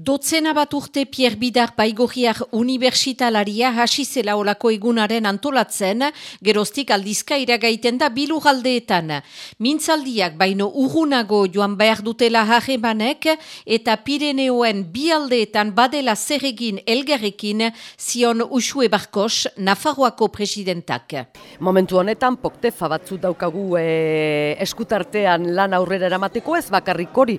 Dotzena bat urte Pierre Bidar Baigorriar Universitalaria hasi zela olako egunaren antolatzen, geroztik aldizka iragaiten da bilu galdeetan. Mintzaldiak baino urunago joan behar dutela hagemanek eta Pireneoen bi aldeetan badela zerregin elgerrekin zion usue barkos Nafarroako presidentak. Momentu honetan poktefa batzu daukagu e, eskutartean lan aurrera eramateko ez bakarrik hori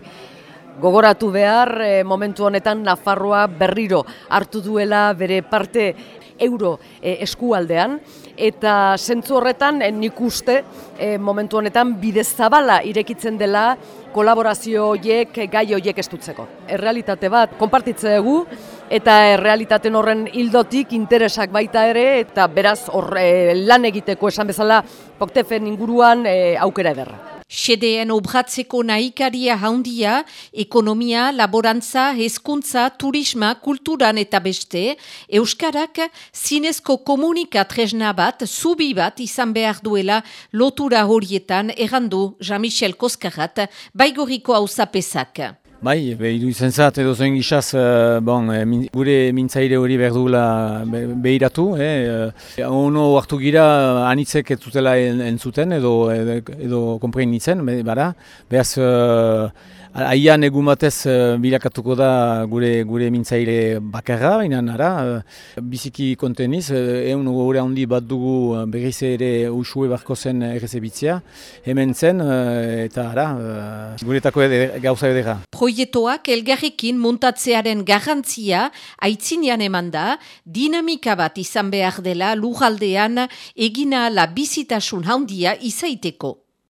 gogoratu behar e, momentu honetan Nafarroa berriro hartu duela bere parte euro e, eskualdean eta zentzu horretan e, nik uste momentu honetan bidez zabala irekitzen dela kolaborazio horiek gai horiek estutzeko. Errealitate bat konpartitze dugu eta errealitaten horren hildotik interesak baita ere eta beraz hor lan egiteko esan bezala poktefen inguruan aukera ederra. Sedeen obratzeko nahikaria haundia, ekonomia, laborantza, hezkuntza, turisma, kulturan eta beste, Euskarak zinezko komunika tresna bat, zubi bat izan behar duela lotura horietan errandu Jean-Michel Koskarat, baigoriko hau zapezak. Bai, behidu izan zat, edo zoen gizaz, uh, bon, e, min, gure mintzaire hori behar duela behiratu. Eh? Uh, ono hartu gira anitzek ez zutela entzuten edo, edo, edo komprein nintzen, bada. Behaz, uh, Aian egun batez bilakatuko da gure gure mintzaile bakarra, baina nara, uh, biziki konteniz, uh, egun gure handi bat dugu berriz ere usue barko zen errezebitzea, hemen zen, eta ara, uh, guretako gauza edera. Proietoak elgarrekin muntatzearen garrantzia aitzinean eman da, dinamika bat izan behar dela lujaldean egina la bizitasun handia izaiteko.